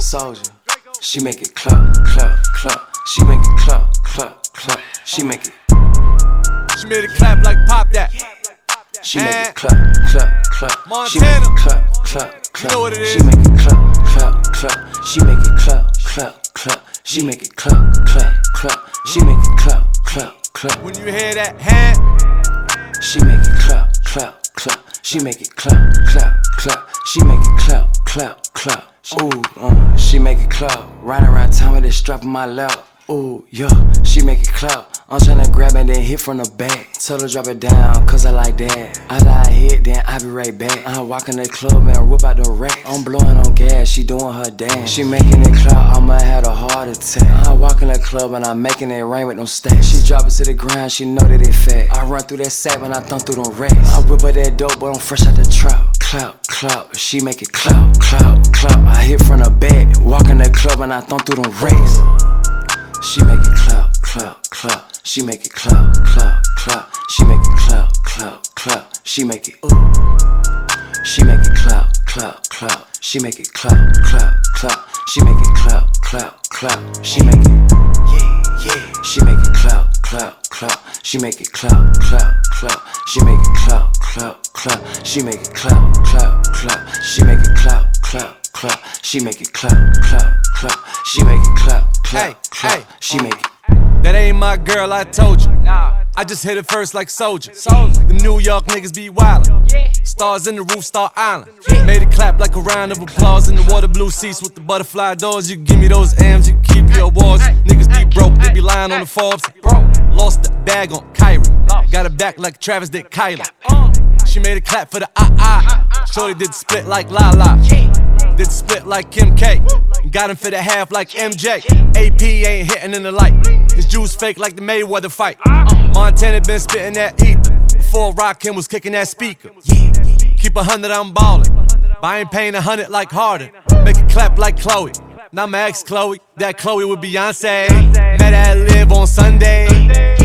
soldier. She make it clap, clap, clap. She make it clap, clap, clap. She make it. She made it clap like pop that. She make Eh. it clap, clap, clap. She make it clap, clap, clap. know what it She make it clap, clap, clap. She make it clap, clap, clap. She make it clap, clap, clap. She make it clap, clap, clap. When you hear that hand, She make it clap, clap, clap. She make it clap, clap, clap. She make it clap, clap, clap. Ooh, uh, she make it club. Riding around town with this strap on my lap. Ooh, yeah, she make it clap. I'm tryna grab it, then hit from the back. Tell her drop it down, cause I like that. I lie hit, then I be right back. I walk in the club and I whip out the rack. I'm blowing on gas, she doing her dance. She making it clap, I'ma have a heart attack. I walk in the club and I'm making it rain with no stacks. She drop it to the ground, she know that it fat. I run through that sack when I thump through them racks. I whip up that dope, but I'm fresh out the trap. Clap, clap, she make it clap, clap, clap. I hit from the back, walk in the club and I thump through them racks. She make it clap, clap, clap. She make it clap, clap, clap. She make it clap, clap, clap. She make it ooh. She make it clap, clap, clap. She make it clap, clap, clap. She make it clap, clap, clap. She make it yeah, yeah. She make it clap, clap, clap. She make it clap, clap, clap. She make it clap, clap, clap. She make it clap, clap, clap. She make it clap, clap, clap. She make it clap, clap, clap. She make it clap, Hey, clap, clap. She make it. that ain't my girl, I told you. I just hit it first like soldier. The New York niggas be wildin'. Stars in the roof, Star Island. Made it clap like a round of applause in the water blue seats with the butterfly doors. You give me those M's, you keep your awards. Niggas be broke, they be lying on the Forbes. Lost the bag on Kyrie. Got it back like Travis did Kylie. She made a clap for the ah ah. Shorty did the split like La La. Did the split like Kim K. Got him for the half like MJ. AP ain't hitting in the light. His juice fake like the Mayweather fight. Montana been spitting that ether. Before Rakim was kicking that speaker. Keep a hundred, I'm ballin'. But I ain't paying a hundred like Harden. Make it clap like Chloe. Now my ex Chloe, that Chloe with Beyonce. Met at LIV on Sunday.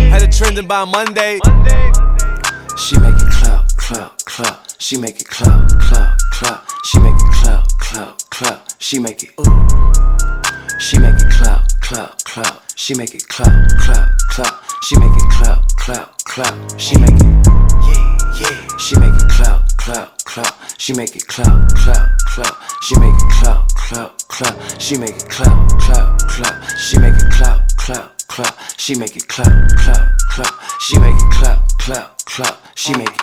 Had it trending by Monday. She make it clap, clap, clap. She make it clap, clap, clap. She make it clap, clap, clap. She make it ooh. She make it clap, clap, clap. She make it clap, clap, clap. She make it clap, clap, clap. She make it yeah, yeah. She make it clap, clap, clap. She make it clap, clap, clap. She make it clap, clap, clap. She make it clap, clap, clap. She make it clap, clap, clap. She make it clap, clap, clap. She make it clap, clap, clap. She make it